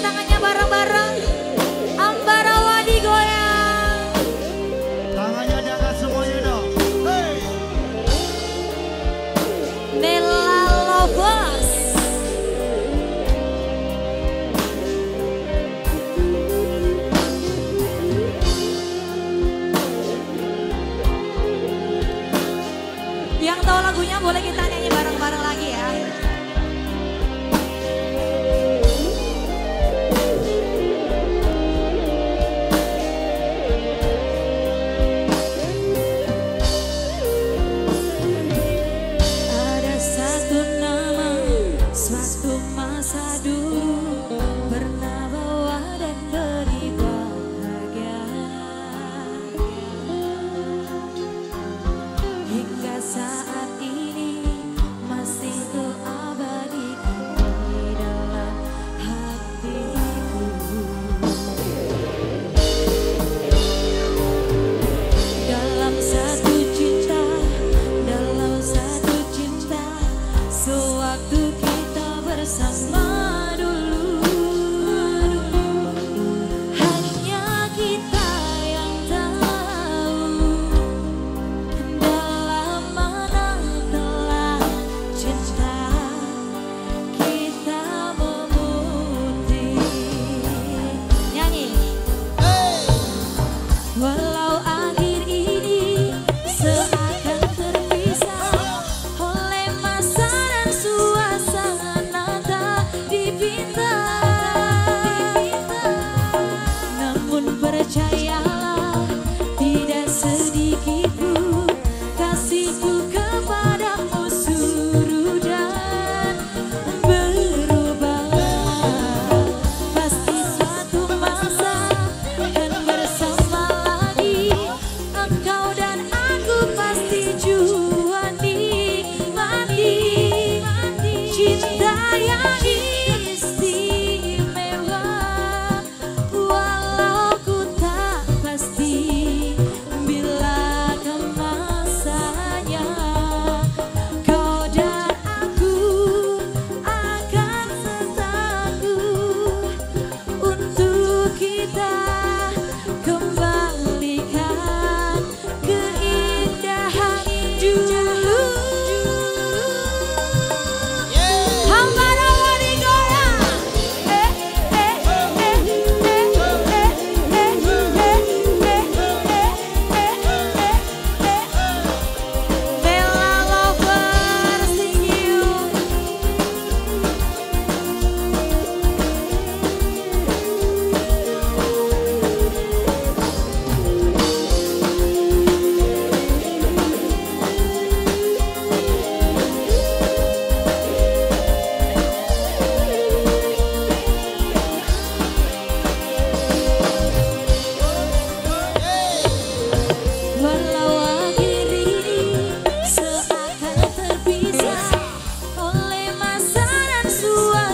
tangannya bareng-bareng. Ambarawa digoyang. Tangannya diangkat semuanya dong. Hey. Nela Lovers. Yang tahu lagunya boleh kita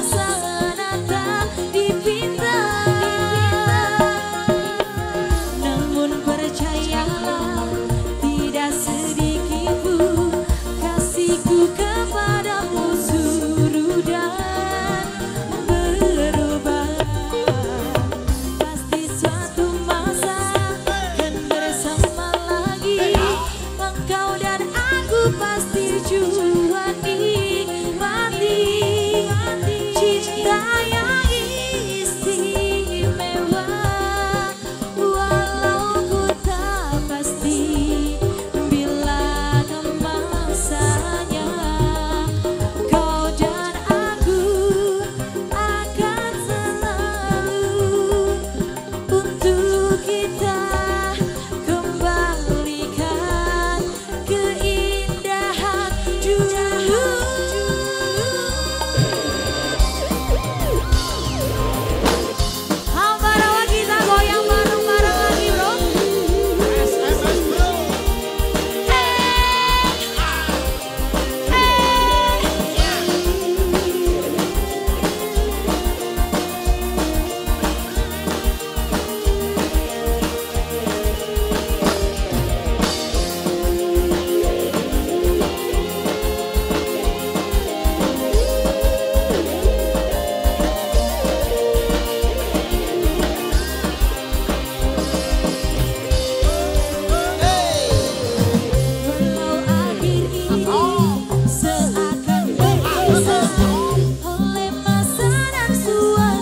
casa.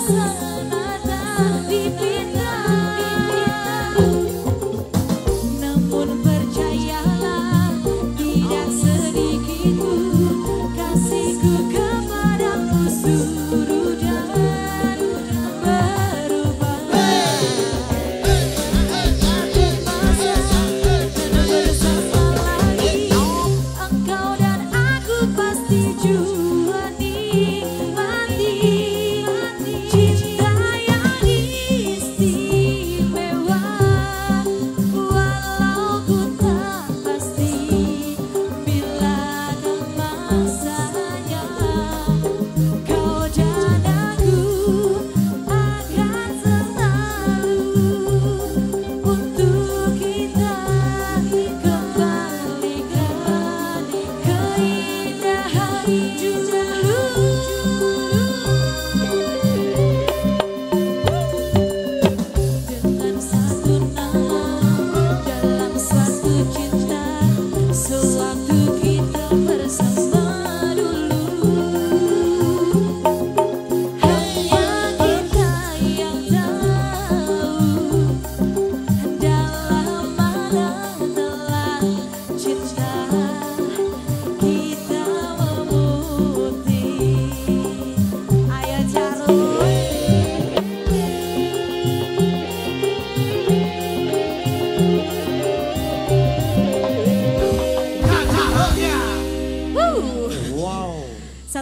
sun.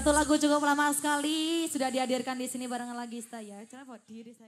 Satu lagu cukup lama sekali sudah dihadirkan di sini barengan lagi saya. Kenapa diri saya